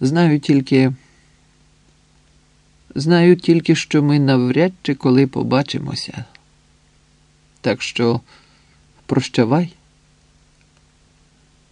Знаю тільки. Знаю тільки, що ми навряд чи коли побачимося. Так що прощавай.